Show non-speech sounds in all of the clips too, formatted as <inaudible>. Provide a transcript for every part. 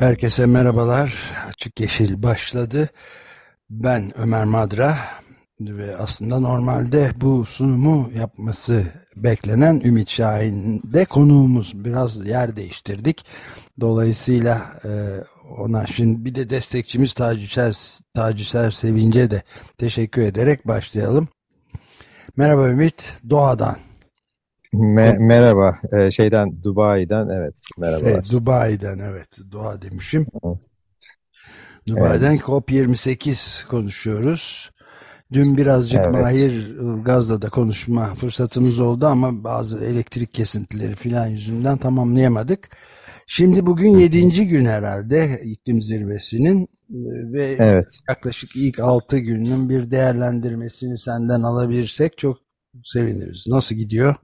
Herkese merhabalar. Açık Yeşil başladı. Ben Ömer Madra ve aslında normalde bu sunumu yapması beklenen Ümit Şahin de konuğumuz. Biraz yer değiştirdik. Dolayısıyla e, ona şimdi bir de destekçimiz Taciser, Taciser Sevince de teşekkür ederek başlayalım. Merhaba Ümit, Doğa'dan. Me merhaba, ee, şeyden Dubai'den evet, merhaba. Evet, Dubai'den evet, Doğa demişim. Dubai'den evet. COP28 konuşuyoruz. Dün birazcık evet. Mahir Ilgaz'la da konuşma fırsatımız oldu ama bazı elektrik kesintileri filan yüzünden tamamlayamadık. Şimdi bugün yedinci gün herhalde iklim zirvesinin ve evet. yaklaşık ilk altı günün bir değerlendirmesini senden alabilirsek çok seviniriz. Nasıl gidiyor?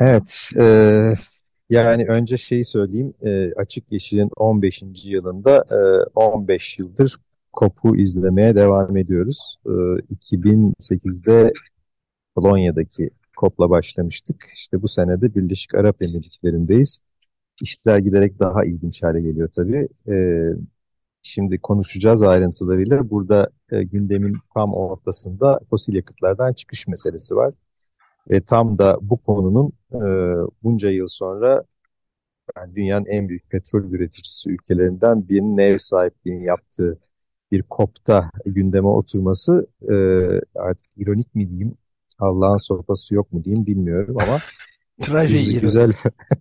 Evet, e, yani önce şeyi söyleyeyim, e, Açık Yeşil'in 15. yılında e, 15 yıldır COP'u izlemeye devam ediyoruz. E, 2008'de Polonya'daki COP'la başlamıştık. İşte bu senede Birleşik Arap Emirlikleri'ndeyiz. İşler giderek daha ilginç hale geliyor tabii. E, şimdi konuşacağız ayrıntılarıyla. Burada e, gündemin tam ortasında fosil yakıtlardan çıkış meselesi var. Ve tam da bu konunun e, bunca yıl sonra yani dünyanın en büyük petrol üreticisi ülkelerinden birinin ev sahipliğini yaptığı bir COP'ta gündeme oturması e, artık ironik mi diyeyim, Allah'ın sopası yok mu diyeyim bilmiyorum ama <laughs> güzel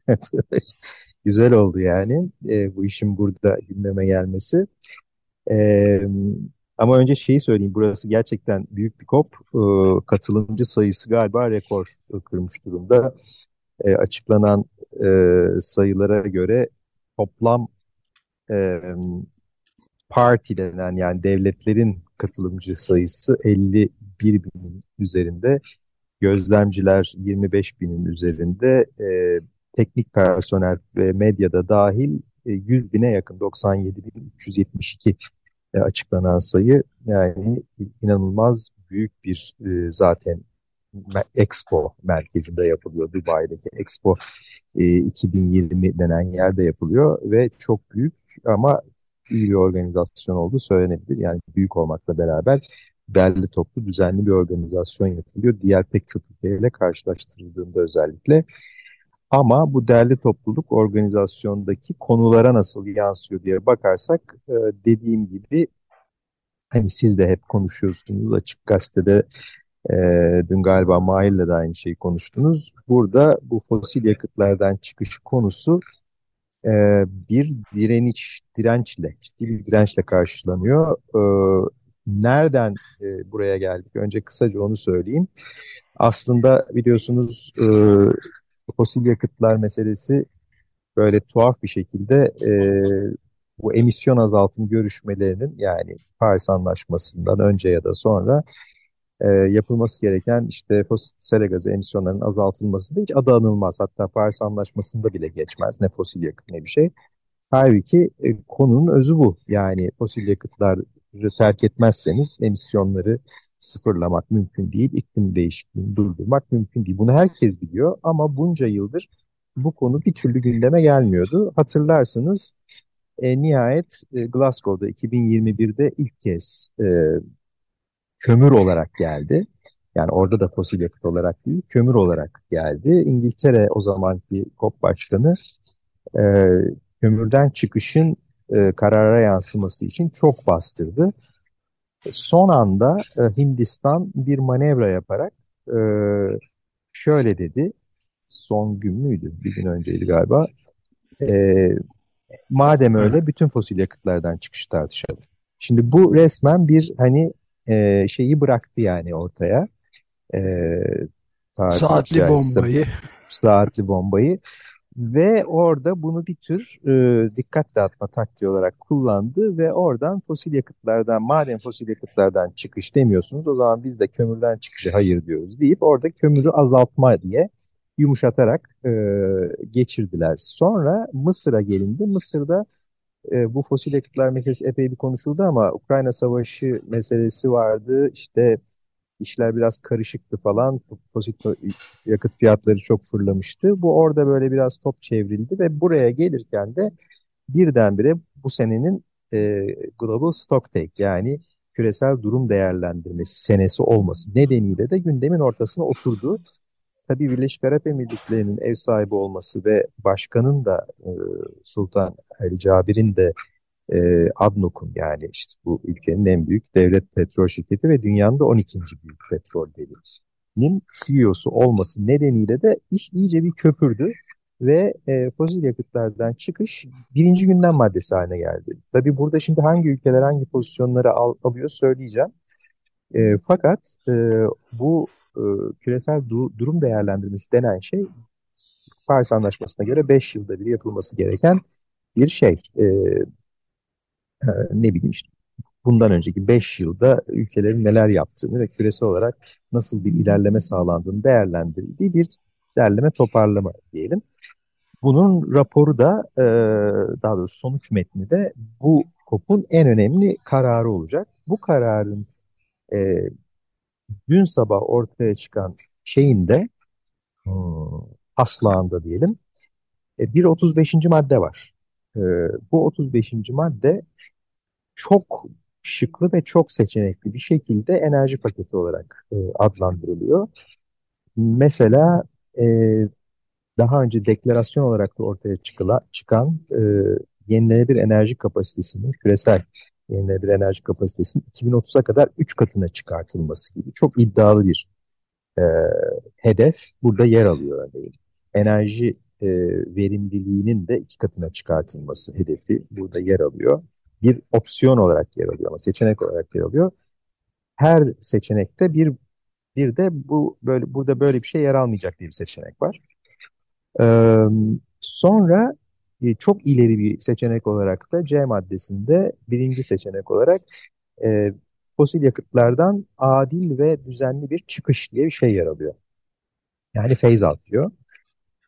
<laughs> güzel oldu yani e, bu işin burada gündeme gelmesi. E, ama önce şeyi söyleyeyim, burası gerçekten büyük bir kop. E, katılımcı sayısı galiba rekor kırmış durumda. E, açıklanan e, sayılara göre toplam e, parti denen yani devletlerin katılımcı sayısı 51 binin üzerinde. Gözlemciler 25 binin üzerinde. E, teknik personel ve medyada dahil e, 100 bine yakın 97.372 e, açıklanan sayı yani inanılmaz büyük bir e, zaten Expo merkezinde yapılıyor. Dubai'deki Expo e, 2020 denen yerde yapılıyor ve çok büyük ama iyi bir organizasyon olduğu söylenebilir. Yani büyük olmakla beraber derli toplu düzenli bir organizasyon yapılıyor. Diğer pek çok ülkeyle karşılaştırıldığında özellikle. Ama bu derli topluluk organizasyondaki konulara nasıl yansıyor diye bakarsak e, dediğim gibi hani siz de hep konuşuyorsunuz açık gazetede e, dün galiba Mahir'le de aynı şeyi konuştunuz. Burada bu fosil yakıtlardan çıkış konusu e, bir direniş, dirençle, ciddi bir dirençle karşılanıyor. E, nereden e, buraya geldik? Önce kısaca onu söyleyeyim. Aslında biliyorsunuz e, fosil yakıtlar meselesi böyle tuhaf bir şekilde e, bu emisyon azaltım görüşmelerinin yani Paris Anlaşması'ndan önce ya da sonra e, yapılması gereken işte fosil gazı emisyonlarının azaltılması da hiç adı anılmaz. Hatta Paris Anlaşması'nda bile geçmez ne fosil yakıt ne bir şey. Halbuki e, konunun özü bu. Yani fosil yakıtları terk etmezseniz emisyonları sıfırlamak mümkün değil, iklim değişikliğini durdurmak mümkün değil. Bunu herkes biliyor ama bunca yıldır bu konu bir türlü gündeme gelmiyordu. Hatırlarsınız e, nihayet e, Glasgow'da 2021'de ilk kez e, kömür olarak geldi. Yani orada da fosil yakıt olarak değil, kömür olarak geldi. İngiltere o zamanki COP başkanı e, kömürden çıkışın e, karara yansıması için çok bastırdı. Son anda e, Hindistan bir manevra yaparak e, şöyle dedi, son gün müydü? Bir gün önceydi galiba. E, madem öyle bütün fosil yakıtlardan çıkış tartışalım. Şimdi bu resmen bir hani e, şeyi bıraktı yani ortaya. E, saatli bombayı. Saatli bombayı. Ve orada bunu bir tür e, dikkat dağıtma taktiği olarak kullandı ve oradan fosil yakıtlardan, madem fosil yakıtlardan çıkış demiyorsunuz o zaman biz de kömürden çıkışı hayır diyoruz deyip orada kömürü azaltma diye yumuşatarak e, geçirdiler. Sonra Mısır'a gelindi. Mısır'da e, bu fosil yakıtlar meselesi epey bir konuşuldu ama Ukrayna Savaşı meselesi vardı. İşte işler biraz karışıktı falan. Fosil yakıt fiyatları çok fırlamıştı. Bu orada böyle biraz top çevrildi ve buraya gelirken de birdenbire bu senenin e, Global Stocktake yani küresel durum değerlendirmesi senesi olması nedeniyle de gündemin ortasına oturdu. Tabii Birleşik Arap Emirlikleri'nin ev sahibi olması ve başkanın da e, Sultan El Cabir'in de e, ADNOC'un yani işte bu ülkenin en büyük devlet petrol şirketi ve dünyanın da 12. büyük petrol devinin CEO'su olması nedeniyle de iş iyice bir köpürdü ve e, fosil yakıtlardan çıkış birinci gündem maddesi haline geldi. Tabii burada şimdi hangi ülkeler hangi pozisyonları al, alıyor söyleyeceğim. E, fakat e, bu e, küresel du durum değerlendirmesi denen şey Paris Anlaşması'na göre 5 yılda bir yapılması gereken bir şey. E, e, ne bileyim işte bundan önceki 5 yılda ülkelerin neler yaptığını ve küresel olarak nasıl bir ilerleme sağlandığını değerlendirildiği bir derleme toparlama diyelim. Bunun raporu da e, daha doğrusu sonuç metni de bu KOP'un en önemli kararı olacak. Bu kararın e, dün sabah ortaya çıkan şeyin de hmm, diyelim e, bir 35. madde var. E, bu 35. madde çok şıklı ve çok seçenekli bir şekilde enerji paketi olarak e, adlandırılıyor. Mesela daha önce deklarasyon olarak da ortaya çıkan e, yenilenebilir enerji kapasitesinin, küresel yenilenebilir enerji kapasitesinin 2030'a kadar 3 katına çıkartılması gibi çok iddialı bir e, hedef burada yer alıyor örneğin. Enerji e, verimliliğinin de iki katına çıkartılması hedefi burada yer alıyor. Bir opsiyon olarak yer alıyor ama seçenek olarak yer alıyor. Her seçenekte bir bir de bu böyle burada böyle bir şey yer almayacak diye bir seçenek var. Ee, sonra e, çok ileri bir seçenek olarak da C maddesinde birinci seçenek olarak e, fosil yakıtlardan adil ve düzenli bir çıkış diye bir şey yer alıyor. Yani phase out diyor.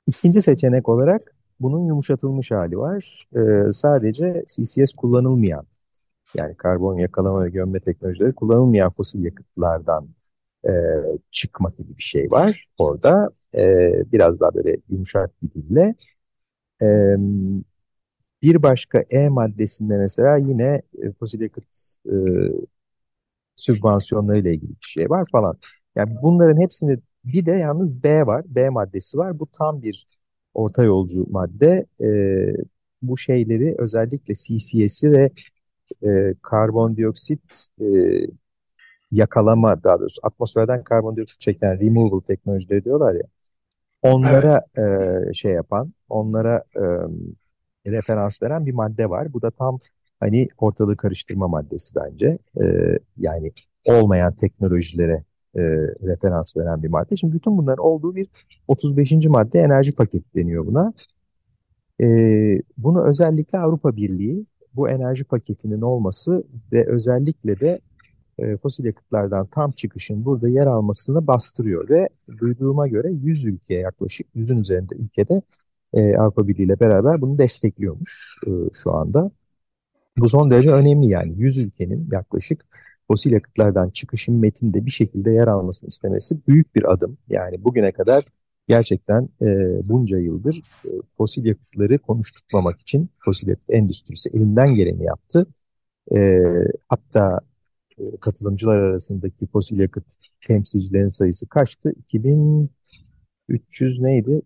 İkinci seçenek olarak bunun yumuşatılmış hali var. Ee, sadece CCS kullanılmayan yani karbon yakalama ve gömme teknolojileri kullanılmayan fosil yakıtlardan e, çıkma gibi bir şey var orada. E, biraz daha böyle yumuşak bir dille. E, bir başka E maddesinde mesela yine e, fosil yakıt e, sübvansiyonları ile ilgili bir şey var falan. Yani bunların hepsini bir de yalnız B var. B maddesi var. Bu tam bir orta yolcu madde. E, bu şeyleri özellikle CCS'i ve e, karbondioksit e, yakalama daha doğrusu atmosferden karbondioksit çeken removal teknolojileri diyorlar ya. Onlara evet. e, şey yapan, onlara e, referans veren bir madde var. Bu da tam hani ortalığı karıştırma maddesi bence. E, yani olmayan teknolojilere e, referans veren bir madde. Şimdi bütün bunların olduğu bir 35. madde enerji paketi deniyor buna. E, bunu özellikle Avrupa Birliği bu enerji paketinin olması ve özellikle de e, fosil yakıtlardan tam çıkışın burada yer almasını bastırıyor ve duyduğuma göre 100 ülkeye yaklaşık 100'ün üzerinde ülkede e, Avrupa Birliği ile beraber bunu destekliyormuş e, şu anda. Bu son derece önemli yani 100 ülkenin yaklaşık fosil yakıtlardan çıkışın metinde bir şekilde yer almasını istemesi büyük bir adım. Yani bugüne kadar gerçekten e, bunca yıldır e, fosil yakıtları konuşturmamak için fosil yakıt endüstrisi elinden geleni yaptı. E, hatta katılımcılar arasındaki fosil yakıt temsilcilerin sayısı kaçtı? 2300 neydi?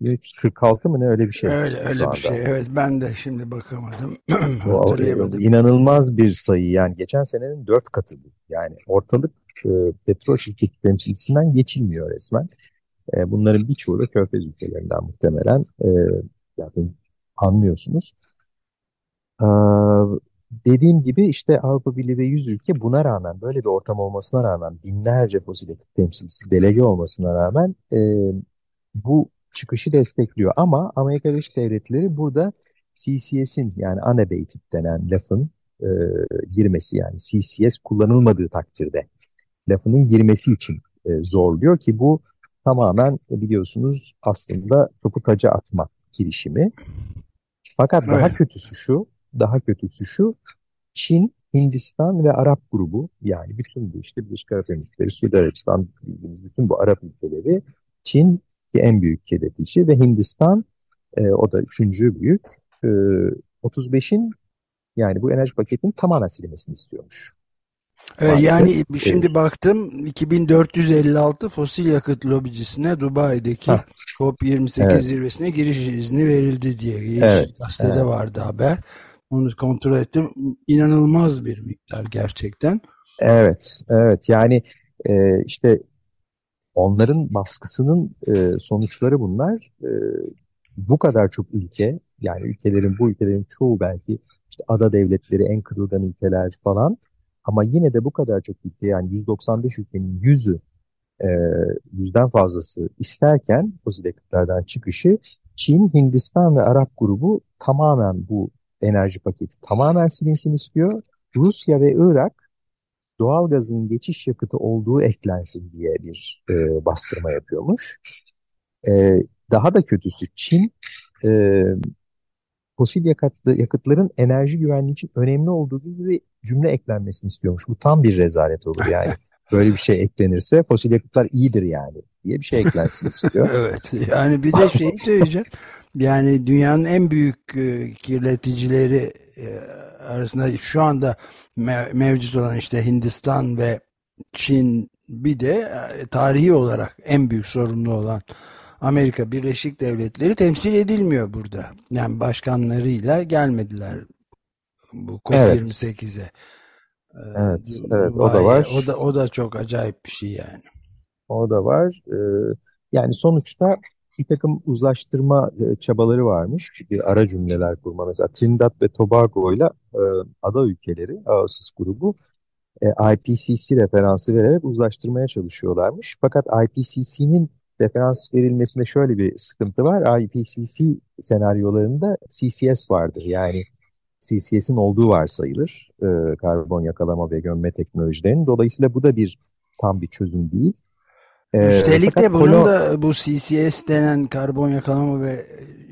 2346 mı ne öyle bir şey. Öyle öyle bir şey. Evet ben de şimdi bakamadım. <clears throat> Hatırlayamadım. İnanılmaz bir sayı. Yani geçen senenin dört katı bu. Yani ortalık e, petrol şirketi temsilcisinden geçilmiyor resmen. E, bunların birçoğu da körfez ülkelerinden muhtemelen. E, zaten anlıyorsunuz. E, dediğim gibi işte Avrupa Birliği ve 100 ülke buna rağmen böyle bir ortam olmasına rağmen binlerce fosil yakıt temsilcisi delege olmasına rağmen e, bu çıkışı destekliyor. Ama Amerika Birleşik Devletleri burada CCS'in yani unabated denen lafın e, girmesi yani CCS kullanılmadığı takdirde lafının girmesi için e, zorluyor ki bu tamamen biliyorsunuz aslında topu taca atma girişimi. Fakat evet. daha kötüsü şu, daha kötüsü şu, Çin, Hindistan ve Arap grubu yani bütün bu işte Birleşik Arap Emirlikleri, Suudi Arabistan bildiğimiz bütün bu Arap ülkeleri Çin ki en büyük hedefçi ve Hindistan e, o da üçüncü büyük e, 35'in yani bu enerji paketinin tamamen silinmesini istiyormuş. Maalesef. Yani şimdi evet. baktım 2456 fosil yakıt lobicisine Dubai'deki COP28 evet. zirvesine giriş izni verildi diye evet. gazetede evet. vardı haber. Onu kontrol ettim. İnanılmaz bir miktar gerçekten. Evet, evet. Yani e, işte onların baskısının e, sonuçları bunlar. E, bu kadar çok ülke, yani ülkelerin bu ülkelerin çoğu belki işte ada devletleri, en kırılgan ülkeler falan ama yine de bu kadar çok ülke yani 195 ülkenin yüzü e, yüzden fazlası isterken fosil yakıtlardan çıkışı Çin, Hindistan ve Arap grubu tamamen bu enerji paketi tamamen silinsin istiyor. Rusya ve Irak doğalgazın geçiş yakıtı olduğu eklensin diye bir e, bastırma yapıyormuş. E, daha da kötüsü Çin e, fosil yakıtlı, yakıtların enerji güvenliği için önemli olduğu gibi bir cümle eklenmesini istiyormuş. Bu tam bir rezalet olur yani. <laughs> Böyle bir şey eklenirse fosil yakıtlar iyidir yani diye bir şey eklensin istiyor. <laughs> evet yani bir de şey söyleyeceğim. Yani dünyanın en büyük e, kirleticileri e, arasında şu anda mevcut olan işte Hindistan ve Çin bir de e, tarihi olarak en büyük sorumlu olan Amerika Birleşik Devletleri temsil edilmiyor burada. Yani başkanlarıyla gelmediler bu COP28'e. Evet. Evet, evet o da var. O da o da çok acayip bir şey yani. O da var. Ee, yani sonuçta bir takım uzlaştırma e, çabaları varmış. Bir ara cümleler kurma. Mesela Trinidad ve Tobago ile e, ada ülkeleri, AOSIS grubu e, IPCC referansı vererek uzlaştırmaya çalışıyorlarmış. Fakat IPCC'nin referans verilmesinde şöyle bir sıkıntı var. IPCC senaryolarında CCS vardır. Yani CCS'in olduğu varsayılır. E, karbon yakalama ve gömme teknolojilerinin. Dolayısıyla bu da bir tam bir çözüm değil. E, Üstelik de bunun kolo... da bu CCS denen karbon yakalama ve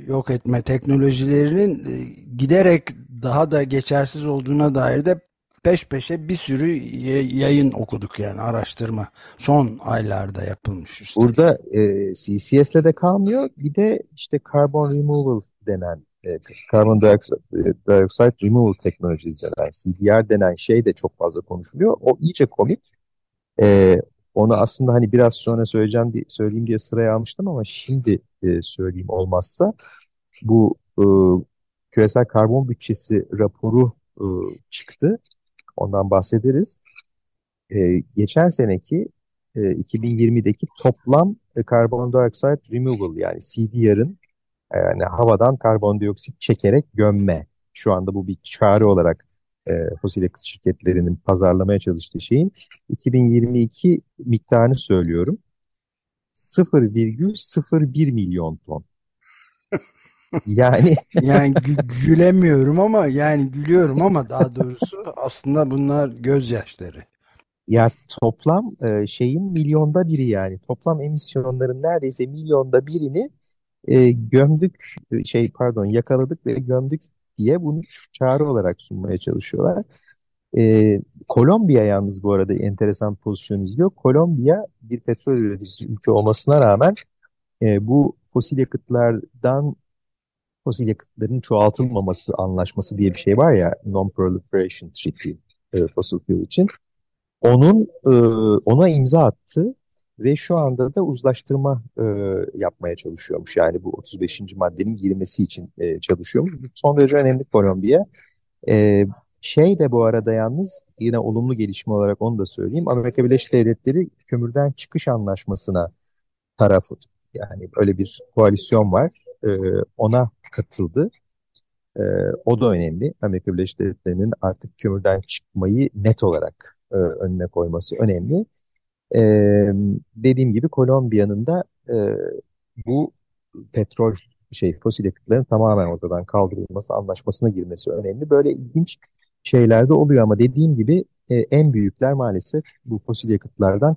yok etme teknolojilerinin e, giderek daha da geçersiz olduğuna dair de peş peşe bir sürü yayın okuduk yani araştırma. Son aylarda yapılmış. Üstelik. Burada e, CCS'le de kalmıyor. Bir de işte carbon removal denen carbon dioxide, dioxide removal technologies denen CDR denen şey de çok fazla konuşuluyor. O iyice komik. E, onu aslında hani biraz sonra söyleyeceğim diye, söyleyeyim diye sıraya almıştım ama şimdi e, söyleyeyim olmazsa bu e, küresel karbon bütçesi raporu e, çıktı. Ondan bahsederiz. E, geçen seneki e, 2020'deki toplam e, carbon dioxide removal yani CDR'ın e, yani havadan karbondioksit çekerek gömme. Şu anda bu bir çare olarak e, fosil yakıt şirketlerinin pazarlamaya çalıştığı şeyin 2022 miktarını söylüyorum. 0,01 milyon ton. <laughs> Yani <laughs> yani gülemiyorum ama yani gülüyorum ama daha doğrusu aslında bunlar gözyaşları. Ya toplam e, şeyin milyonda biri yani toplam emisyonların neredeyse milyonda birini e, gömdük şey pardon yakaladık ve gömdük diye bunu çağrı olarak sunmaya çalışıyorlar. E, Kolombiya yalnız bu arada enteresan pozisyon izliyor. Kolombiya bir petrol üreticisi ülke olmasına rağmen e, bu fosil yakıtlardan fosil yakıtların çoğaltılmaması anlaşması diye bir şey var ya Non-Proliferation Treaty e, fossil fuel için. Onun e, ona imza attı ve şu anda da uzlaştırma e, yapmaya çalışıyormuş. Yani bu 35. maddenin girmesi için e, çalışıyormuş. Son derece önemli Kolombiya. E, şey de bu arada yalnız yine olumlu gelişme olarak onu da söyleyeyim. Amerika Birleşik Devletleri kömürden çıkış anlaşmasına tarafı. Yani öyle bir koalisyon var. E, ona katıldı. E, o da önemli. Amerika Birleşik Devletleri'nin artık kömürden çıkmayı net olarak e, önüne koyması önemli. E, dediğim gibi Kolombiya'nın da e, bu petrol şey fosil yakıtların tamamen ortadan kaldırılması anlaşmasına girmesi önemli. Böyle ilginç şeyler de oluyor ama dediğim gibi e, en büyükler maalesef bu fosil yakıtlardan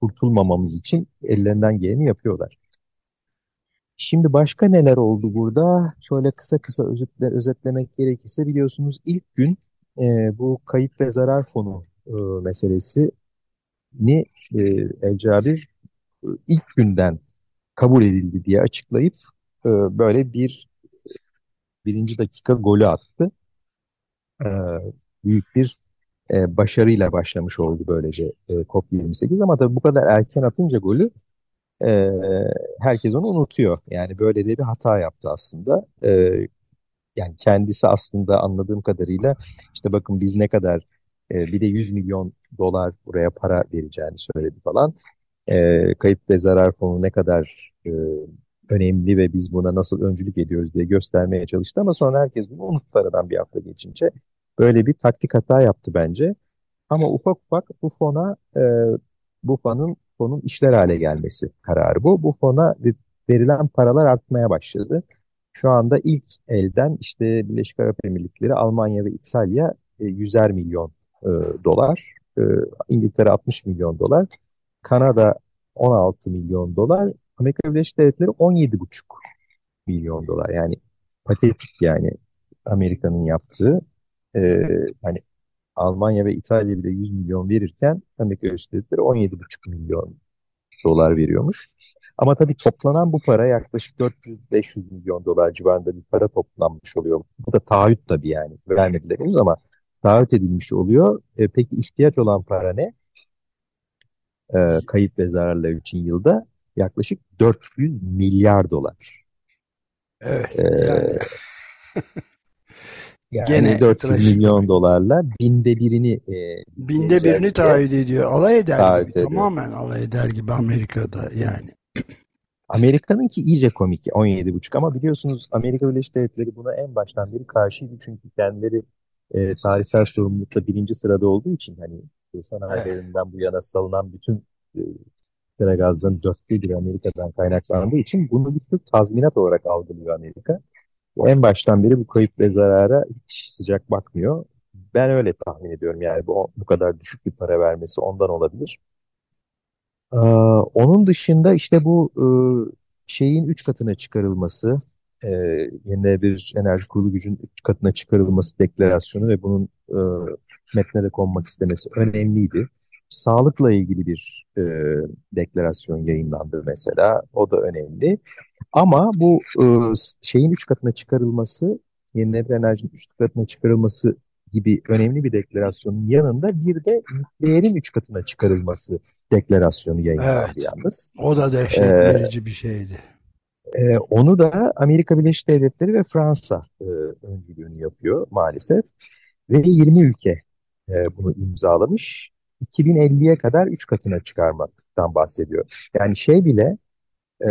kurtulmamamız için ellerinden geleni yapıyorlar. Şimdi başka neler oldu burada? Şöyle kısa kısa özetle, özetlemek gerekirse biliyorsunuz ilk gün e, bu kayıp ve zarar fonu e, meselesi ni e, El Cabir e, ilk günden kabul edildi diye açıklayıp e, böyle bir birinci dakika golü attı. E, büyük bir e, başarıyla başlamış oldu böylece e, COP28 ama tabii bu kadar erken atınca golü e, herkes onu unutuyor. Yani böyle de bir hata yaptı aslında. E, yani kendisi aslında anladığım kadarıyla işte bakın biz ne kadar e, bir de 100 milyon dolar buraya para vereceğini söyledi falan. E, kayıp ve zarar fonu ne kadar e, önemli ve biz buna nasıl öncülük ediyoruz diye göstermeye çalıştı ama sonra herkes bunu unuttu aradan bir hafta geçince. Böyle bir taktik hata yaptı bence. Ama ufak ufak bu fona e, bu fonun fonun işler hale gelmesi kararı bu. Bu fona verilen paralar artmaya başladı. Şu anda ilk elden işte Birleşik Arap Emirlikleri, Almanya ve İtalya 100'er milyon e, dolar, e, İngiltere 60 milyon dolar, Kanada 16 milyon dolar, Amerika Birleşik Devletleri 17,5 milyon dolar. Yani patetik yani Amerika'nın yaptığı. E, hani Almanya ve İtalya bile 100 milyon verirken Amerika Birleşik Devletleri 17,5 milyon dolar veriyormuş. Ama tabii toplanan bu para yaklaşık 400-500 milyon dolar civarında bir para toplanmış oluyor. Bu da taahhüt tabii yani. Vermediler henüz ama taahhüt edilmiş oluyor. E, peki ihtiyaç olan para ne? E, kayıp ve zararlar için yılda yaklaşık 400 milyar dolar. Evet. Ee, yani. <laughs> Yani Gene 400 milyon dolarla binde birini e, binde birini taahhüt ediyor. Alay eder taahhüt gibi. Ediyor. Tamamen alay eder gibi Amerika'da yani. Amerika'nın ki iyice komik 17,5 ama biliyorsunuz Amerika Birleşik Devletleri buna en baştan beri karşıydı çünkü kendileri e, tarihsel sorumlulukla birinci sırada olduğu için hani sanayilerinden evet. bu yana salınan bütün e, sera gazların dörtte biri Amerika'dan kaynaklandığı için bunu bir tür tazminat olarak algılıyor Amerika en baştan beri bu kayıp ve zarara hiç sıcak bakmıyor. Ben öyle tahmin ediyorum yani bu, bu kadar düşük bir para vermesi ondan olabilir. Ee, onun dışında işte bu e, şeyin üç katına çıkarılması, e, yenilenebilir enerji kurulu gücün üç katına çıkarılması deklarasyonu ve bunun e, metne de konmak istemesi önemliydi. Sağlıkla ilgili bir e, deklarasyon yayınlandı mesela, o da önemli. Ama bu e, şeyin üç katına çıkarılması, yenilenebilir enerjinin üç katına çıkarılması gibi önemli bir deklarasyonun yanında bir de nükleerin üç katına çıkarılması deklarasyonu yayınlandı evet. yalnız. O da dehşet ee, verici bir şeydi. E, onu da Amerika Birleşik Devletleri ve Fransa e, öncülüğünü yapıyor maalesef. Ve 20 ülke e, bunu imzalamış. 2050'ye kadar üç katına çıkarmaktan bahsediyor. Yani şey bile e,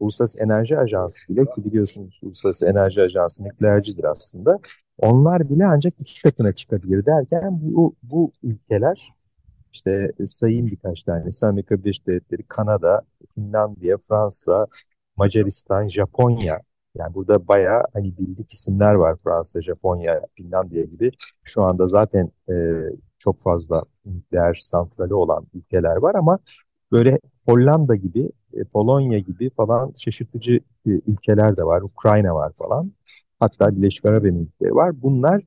Uluslararası Enerji Ajansı bile ki biliyorsunuz Uluslararası Enerji Ajansı nükleercidir aslında. Onlar bile ancak iki katına çıkabilir derken bu, bu ülkeler işte sayayım birkaç tanesi Amerika Birleşik Devletleri, Kanada, Finlandiya, Fransa, Macaristan, Japonya. Yani burada bayağı hani bildik isimler var Fransa, Japonya, Finlandiya gibi. Şu anda zaten e, çok fazla nükleer santrali olan ülkeler var ama böyle Hollanda gibi, e, Polonya gibi falan şaşırtıcı e, ülkeler de var. Ukrayna var falan. Hatta Birleşik Arap Emirlikleri var. Bunlar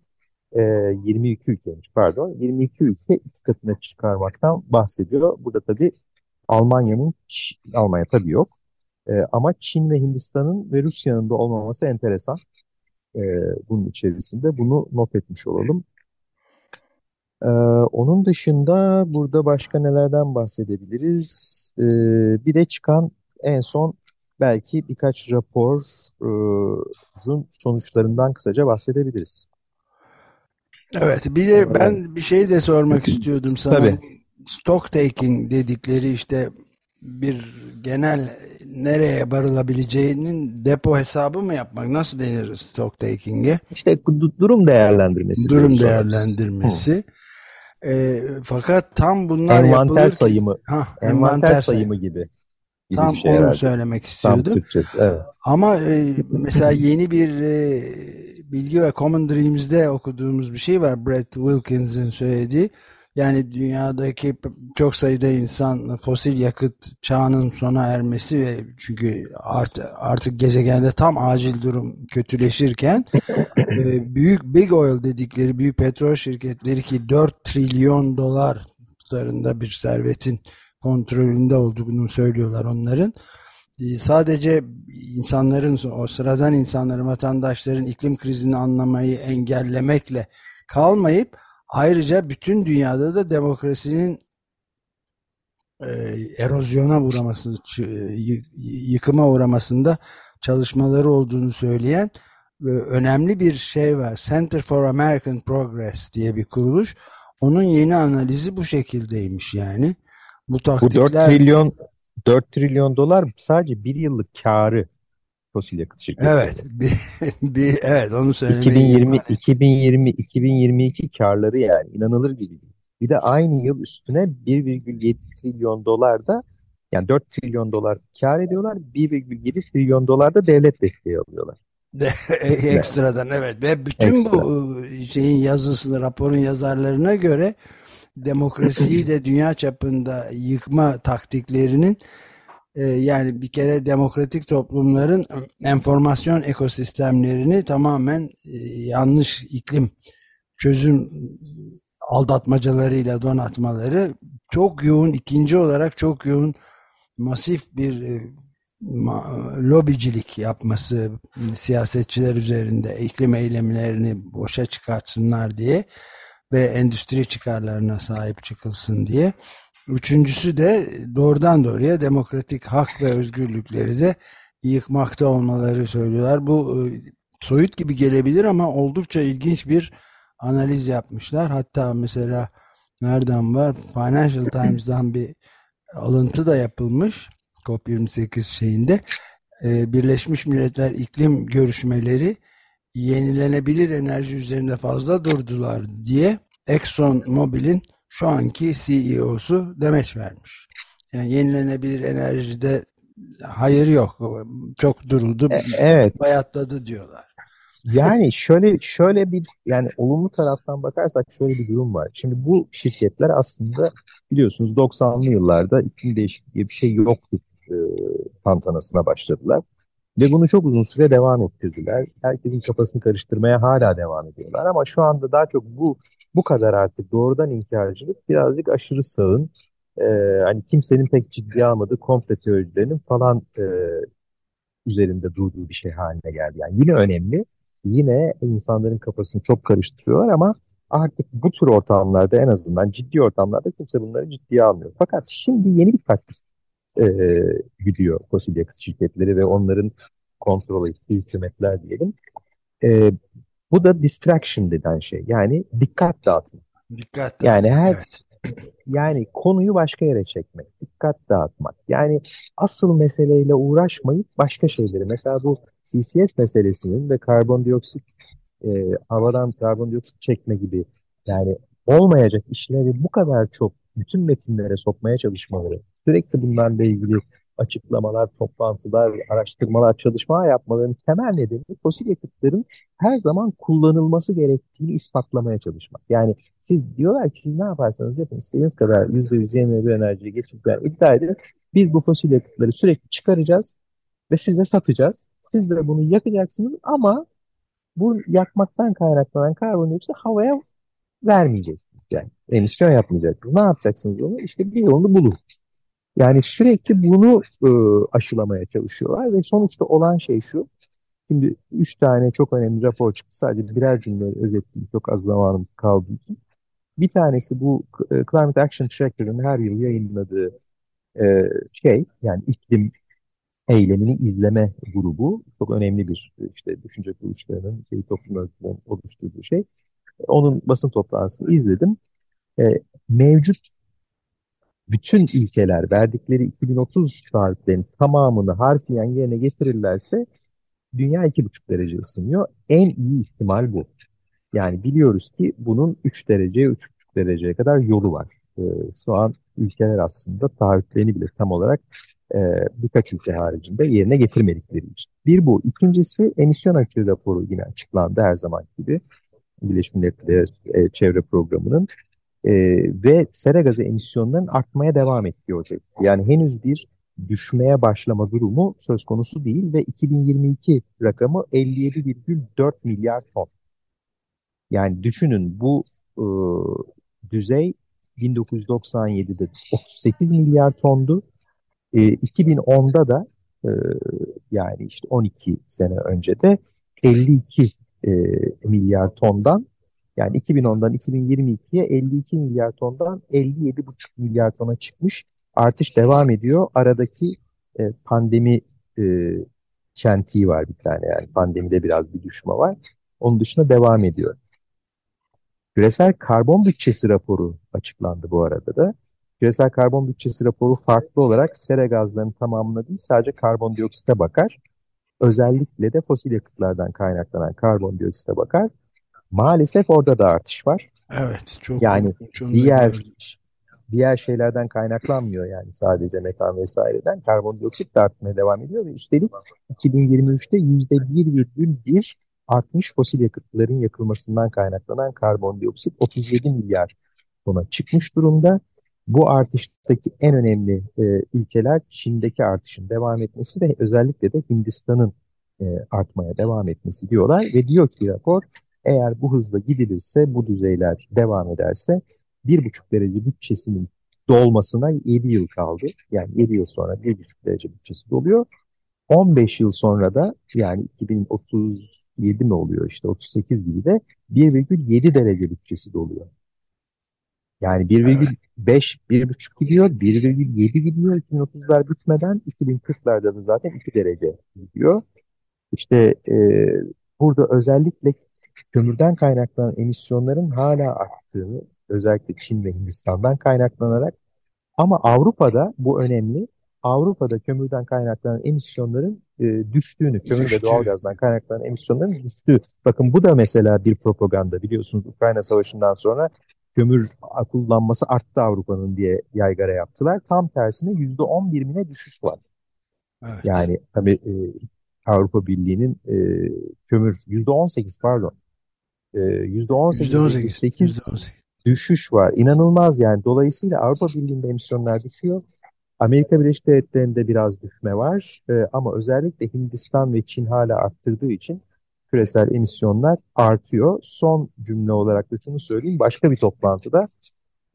e, 22 ülkeymiş pardon. 22 ülke iki katına çıkarmaktan bahsediyor. Burada tabii Almanya'nın, Almanya tabii yok. E, ama Çin ve Hindistan'ın ve Rusya'nın da olmaması enteresan. E, bunun içerisinde bunu not etmiş olalım. Ee, onun dışında burada başka nelerden bahsedebiliriz? Ee, bir de çıkan en son belki birkaç raporun sonuçlarından kısaca bahsedebiliriz. Evet, bir de ben bir şey de sormak istiyordum sana. Tabii. Stock taking dedikleri işte bir genel nereye varılabileceğinin depo hesabı mı yapmak? Nasıl denir stock taking'e? İşte durum değerlendirmesi. Durum değerlendirmesi. Hı. E, fakat tam bunlar envanter yapılır sayımı. Ha, envanter, envanter sayımı gibi. gibi Tam bir şey onu herhalde. söylemek istiyordum. Tam Türkçesi, evet. Ama e, mesela yeni bir e, bilgi ve Common Dreams'de okuduğumuz bir şey var. Brett Wilkins'in söylediği. Yani dünyadaki çok sayıda insan fosil yakıt çağının sona ermesi ve çünkü art, artık gezegende tam acil durum kötüleşirken <laughs> e, büyük big oil dedikleri büyük petrol şirketleri ki 4 trilyon dolar tutarında bir servetin kontrolünde olduğunu söylüyorlar onların. E, sadece insanların o sıradan insanların vatandaşların iklim krizini anlamayı engellemekle kalmayıp Ayrıca bütün dünyada da demokrasinin e, erozyona uğraması, yıkıma uğramasında çalışmaları olduğunu söyleyen e, önemli bir şey var. Center for American Progress diye bir kuruluş. Onun yeni analizi bu şekildeymiş yani. Bu taktikler... Bu 4 trilyon 4 trilyon dolar sadece bir yıllık karı fosil yakıt şirketleri. Evet. <laughs> Bir, bir, evet onu söylemeyi 2020 2020 2022 karları yani inanılır gibi değil. Bir de aynı yıl üstüne 1,7 trilyon dolar da yani 4 trilyon dolar kar ediyorlar. 1,7 trilyon dolar da devlet desteği alıyorlar. Ekstradan evet ve bütün Ekstra. bu şeyin yazısını raporun yazarlarına göre demokrasiyi de dünya çapında yıkma taktiklerinin ee, yani bir kere demokratik toplumların enformasyon ekosistemlerini tamamen e, yanlış iklim çözüm aldatmacalarıyla donatmaları çok yoğun ikinci olarak çok yoğun masif bir e, lobicilik yapması siyasetçiler üzerinde iklim eylemlerini boşa çıkartsınlar diye ve endüstri çıkarlarına sahip çıkılsın diye Üçüncüsü de doğrudan doğruya demokratik hak ve özgürlükleri de yıkmakta olmaları söylüyorlar. Bu e, soyut gibi gelebilir ama oldukça ilginç bir analiz yapmışlar. Hatta mesela nereden var? Financial Times'dan bir alıntı da yapılmış. COP28 şeyinde. E, Birleşmiş Milletler iklim görüşmeleri yenilenebilir enerji üzerinde fazla durdular diye Exxon Mobil'in şu anki CEO'su demeç vermiş. Yani yenilenebilir enerjide hayır yok. Çok duruldu. E, evet. Bayatladı diyorlar. Yani şöyle şöyle bir yani olumlu taraftan bakarsak şöyle bir durum var. Şimdi bu şirketler aslında biliyorsunuz 90'lı yıllarda iklim değişikliği bir şey yoktu e, tantanasına başladılar. Ve bunu çok uzun süre devam ettirdiler. Herkesin kafasını karıştırmaya hala devam ediyorlar. Ama şu anda daha çok bu bu kadar artık doğrudan inkarcılık birazcık aşırı sağın e, hani kimsenin pek ciddiye almadığı komple teorilerinin falan e, üzerinde durduğu bir şey haline geldi. Yani yine önemli. Yine insanların kafasını çok karıştırıyorlar ama artık bu tür ortamlarda en azından ciddi ortamlarda kimse bunları ciddiye almıyor. Fakat şimdi yeni bir taktik e, gidiyor fosil yakıt şirketleri ve onların kontrol ettiği hükümetler diyelim. E, bu da distraction denen şey. Yani dikkat dağıtma. Dikkat dağıtma. Yani her evet. <clears throat> yani konuyu başka yere çekmek, dikkat dağıtmak. Yani asıl meseleyle uğraşmayıp başka şeyleri. Mesela bu CCS meselesinin ve karbondioksit e, havadan karbondioksit çekme gibi yani olmayacak işleri bu kadar çok bütün metinlere sokmaya çalışmaları, sürekli bunlarla ilgili açıklamalar, toplantılar, araştırmalar, çalışmalar yapmalarının temel nedeni fosil yakıtların her zaman kullanılması gerektiğini ispatlamaya çalışmak. Yani siz diyorlar ki siz ne yaparsanız yapın istediğiniz kadar %100 yenilenebilir enerjiye yani iddia edin. Biz bu fosil yakıtları sürekli çıkaracağız ve size satacağız. Siz de bunu yakacaksınız ama bu yakmaktan kaynaklanan karbondioksit havaya vermeyeceksiniz. Yani emisyon yapmayacaksınız. Ne yapacaksınız onu? İşte bir yolunu bulun. Yani sürekli bunu e, aşılamaya çalışıyorlar ve sonuçta olan şey şu. Şimdi üç tane çok önemli rapor çıktı. Sadece birer cümle özetleyeyim. Çok az zamanım için. Bir tanesi bu e, Climate Action Tracker'ın her yıl yayınladığı e, şey yani iklim eylemini izleme grubu. Çok önemli bir işte düşünce kuruluşlarının, sivil toplum örgütlerinin oluşturduğu şey. Onun basın toplantısını izledim. E, mevcut bütün ülkeler verdikleri 2030 tarihlerinin tamamını harfiyen yerine getirirlerse dünya 2,5 derece ısınıyor. En iyi ihtimal bu. Yani biliyoruz ki bunun 3 dereceye, 3,5 dereceye kadar yolu var. Ee, şu an ülkeler aslında taahhütlerini bile tam olarak e, birkaç ülke haricinde yerine getirmedikleri için. Bir bu. İkincisi emisyon açığı raporu yine açıklandı her zaman gibi. Birleşmiş Milletler e, Çevre Programı'nın e, ve sera gazı emisyonlarının artmaya devam ediyor. Yani henüz bir düşmeye başlama durumu söz konusu değil ve 2022 rakamı 57,4 milyar ton. Yani düşünün bu e, düzey 1997'de 38 milyar tondu. E, 2010'da da e, yani işte 12 sene önce de 52 e, milyar tondan yani 2010'dan 2022'ye 52 milyar tondan 57,5 milyar tona çıkmış. Artış devam ediyor. Aradaki e, pandemi e, çentiği var bir tane yani pandemide biraz bir düşme var. Onun dışında devam ediyor. Küresel karbon bütçesi raporu açıklandı bu arada da. Küresel karbon bütçesi raporu farklı olarak sera gazlarının tamamına değil sadece karbondioksite bakar. Özellikle de fosil yakıtlardan kaynaklanan karbondioksite bakar. Maalesef orada da artış var. Evet, çok yani diğer diğer şeylerden kaynaklanmıyor yani sadece metan vesaireden karbondioksit de artmaya devam ediyor ve üstelik 2023'te %1,1 artmış fosil yakıtların yakılmasından kaynaklanan karbondioksit 37 milyar tona çıkmış durumda. Bu artıştaki en önemli e, ülkeler Çin'deki artışın devam etmesi ve özellikle de Hindistan'ın e, artmaya devam etmesi diyorlar ve diyor ki rapor eğer bu hızla gidilirse bu düzeyler devam ederse 1,5 derece bütçesinin dolmasına 7 yıl kaldı. Yani 7 yıl sonra 1,5 derece bütçesi doluyor. 15 yıl sonra da yani 2037 mi oluyor işte 38 gibi de 1,7 derece bütçesi doluyor. Yani 1,5, 1,5 gidiyor, 1,7 gidiyor 2030'lar bitmeden 2040'larda da zaten 2 derece gidiyor. İşte e, burada özellikle kömürden kaynaklanan emisyonların hala arttığını özellikle Çin ve Hindistan'dan kaynaklanarak ama Avrupa'da bu önemli. Avrupa'da kömürden kaynaklanan emisyonların e, düştüğünü, kömür Düştü. ve doğalgazdan kaynaklanan emisyonların düştüğü. Bakın bu da mesela bir propaganda biliyorsunuz Ukrayna Savaşı'ndan sonra kömür kullanması arttı Avrupa'nın diye yaygara yaptılar. Tam tersine yüzde on birimine düşüş var. Evet. Yani tabii e, Avrupa Birliği'nin e, kömür yüzde on sekiz pardon e, yüzde on sekiz düşüş var. İnanılmaz yani. Dolayısıyla Avrupa Birliği'nde emisyonlar düşüyor. Amerika Birleşik Devletleri'nde biraz düşme var e, ama özellikle Hindistan ve Çin hala arttırdığı için küresel emisyonlar artıyor. Son cümle olarak da şunu söyleyeyim. Başka bir toplantıda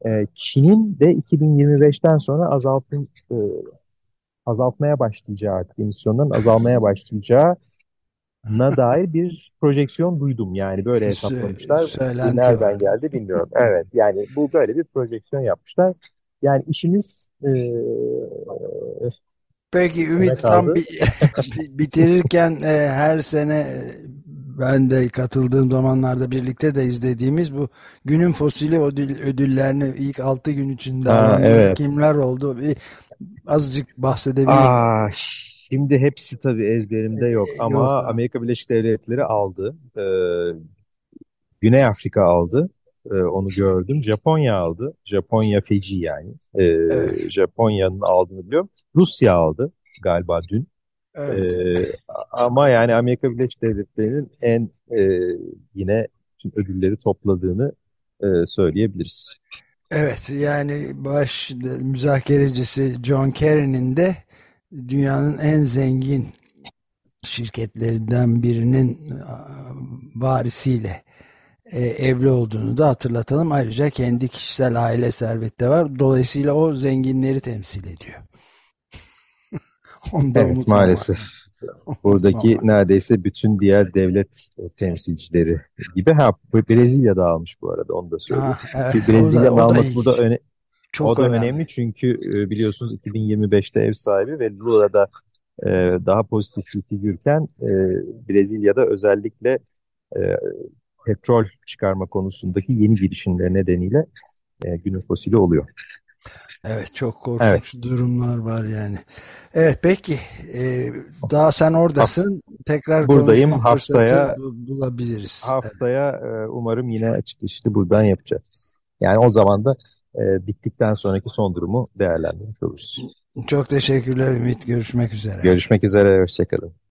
e, Çin'in de 2025'ten sonra azaltın, e, azaltmaya başlayacağı artık emisyonların azalmaya başlayacağı na dair bir projeksiyon duydum. Yani böyle hesaplamışlar. Söylenti Nereden var. geldi bilmiyorum. Evet yani bu böyle bir projeksiyon yapmışlar. Yani işimiz e, Peki Ümit tam <laughs> bitirirken e, her sene e, ben de katıldığım zamanlarda birlikte de izlediğimiz bu günün fosili ödül, ödüllerini ilk 6 gün içinde alan evet. kimler oldu? Bir azıcık bahsedebilir Aa, Şimdi hepsi tabii ezberimde yok ama yok. Amerika Birleşik Devletleri aldı. Ee, Güney Afrika aldı. Ee, onu gördüm. Japonya aldı. Japonya feci yani. Ee, evet. Japonya'nın aldığını biliyorum. Rusya aldı galiba dün. Evet. Ee, ama yani Amerika Birleşik Devletleri'nin en e, yine tüm ödülleri topladığını e, söyleyebiliriz. Evet yani baş müzakerecisi John Kerry'nin de dünyanın en zengin şirketlerinden birinin varisiyle e, evli olduğunu da hatırlatalım. Ayrıca kendi kişisel aile serveti de var. Dolayısıyla o zenginleri temsil ediyor. <laughs> evet maalesef. <laughs> Buradaki neredeyse bütün diğer devlet temsilcileri gibi. Ha Brezilya'da almış bu arada onu da söyleyeyim. Ha, evet, Brezilya'nın alması burada öne, çok o da önemli. önemli çünkü e, biliyorsunuz 2025'te ev sahibi ve Lula da e, daha pozitif bir figürken e, Brezilya'da özellikle e, petrol çıkarma konusundaki yeni girişimler nedeniyle e, günün fosili oluyor. Evet çok korkunç evet. durumlar var yani. Evet peki e, daha sen oradasın tekrar buradayım haftaya bulabiliriz. Haftaya evet. umarım yine açık işte buradan yapacağız. Yani o zaman da e, bittikten sonraki son durumu değerlendirmiş oluruz. Çok teşekkürler Ümit. Görüşmek üzere. Görüşmek üzere. Hoşçakalın.